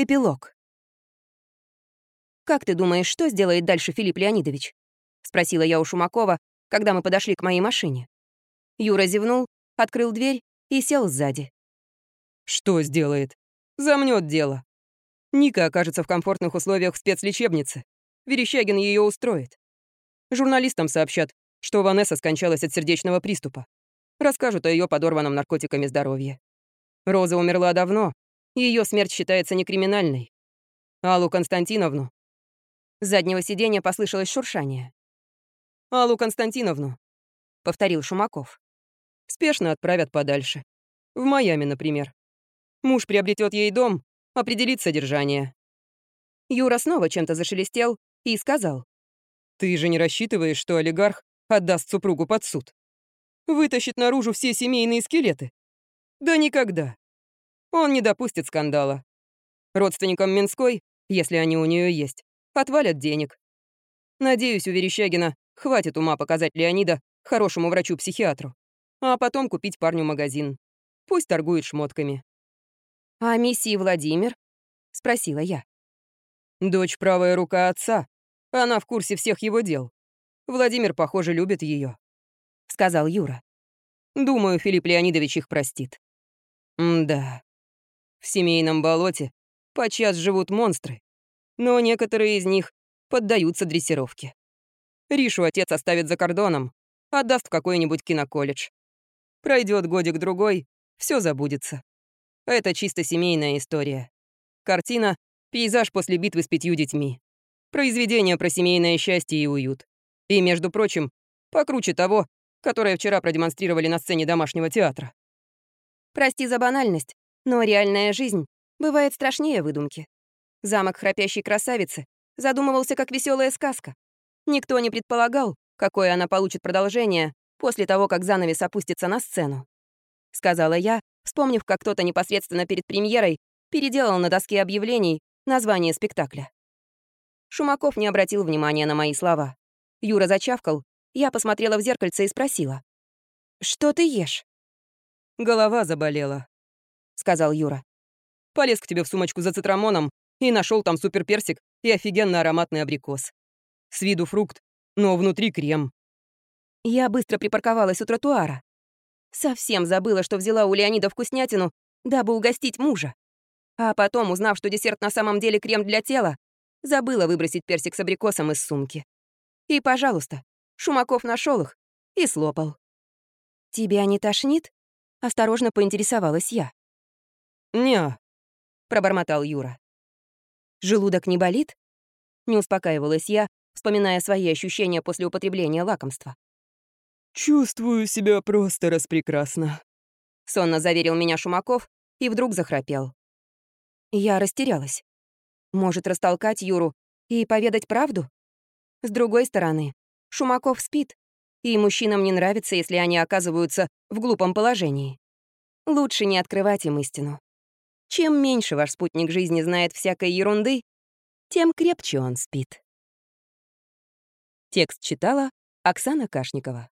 Эпилог. «Как ты думаешь, что сделает дальше Филипп Леонидович?» — спросила я у Шумакова, когда мы подошли к моей машине. Юра зевнул, открыл дверь и сел сзади. «Что сделает? Замнет дело. Ника окажется в комфортных условиях в спецлечебнице. Верещагин ее устроит. Журналистам сообщат, что Ванесса скончалась от сердечного приступа. Расскажут о ее подорванном наркотиками здоровье. Роза умерла давно, ее смерть считается некриминальной. Аллу Константиновну. С заднего сиденья послышалось шуршание. Аллу Константиновну, повторил Шумаков. Спешно отправят подальше. В Майами, например. Муж приобретет ей дом, определит содержание. Юра снова чем-то зашелестел и сказал. «Ты же не рассчитываешь, что олигарх отдаст супругу под суд? Вытащит наружу все семейные скелеты? Да никогда. Он не допустит скандала. Родственникам Минской, если они у нее есть, отвалят денег. Надеюсь, у Верещагина хватит ума показать Леонида хорошему врачу-психиатру, а потом купить парню магазин. Пусть торгует шмотками. «А миссии Владимир?» — спросила я. «Дочь правая рука отца. Она в курсе всех его дел. Владимир, похоже, любит ее, сказал Юра. «Думаю, Филипп Леонидович их простит». «Да, в семейном болоте подчас живут монстры, но некоторые из них поддаются дрессировке. Ришу отец оставит за кордоном, отдаст в какой-нибудь киноколледж. Пройдет годик-другой, все забудется. Это чисто семейная история. Картина — пейзаж после битвы с пятью детьми. Произведение про семейное счастье и уют. И, между прочим, покруче того, которое вчера продемонстрировали на сцене домашнего театра. Прости за банальность, но реальная жизнь бывает страшнее выдумки. Замок храпящей красавицы задумывался как веселая сказка. Никто не предполагал, какое она получит продолжение после того, как занавес опустится на сцену. Сказала я, вспомнив, как кто-то непосредственно перед премьерой переделал на доске объявлений название спектакля. Шумаков не обратил внимания на мои слова. Юра зачавкал, я посмотрела в зеркальце и спросила. «Что ты ешь?» «Голова заболела», сказал Юра. Полез к тебе в сумочку за цитрамоном и нашел там суперперсик и офигенно ароматный абрикос. С виду фрукт, но внутри крем. Я быстро припарковалась у тротуара. Совсем забыла, что взяла у Леонида вкуснятину, дабы угостить мужа. А потом, узнав, что десерт на самом деле крем для тела, забыла выбросить персик с абрикосом из сумки. И, пожалуйста, Шумаков нашел их и слопал. «Тебя не тошнит?» — осторожно поинтересовалась я. «Не», — пробормотал Юра. «Желудок не болит?» Не успокаивалась я, вспоминая свои ощущения после употребления лакомства. «Чувствую себя просто распрекрасно», — сонно заверил меня Шумаков и вдруг захрапел. Я растерялась. Может, растолкать Юру и поведать правду? С другой стороны, Шумаков спит, и мужчинам не нравится, если они оказываются в глупом положении. Лучше не открывать им истину. Чем меньше ваш спутник жизни знает всякой ерунды, тем крепче он спит. Текст читала Оксана Кашникова.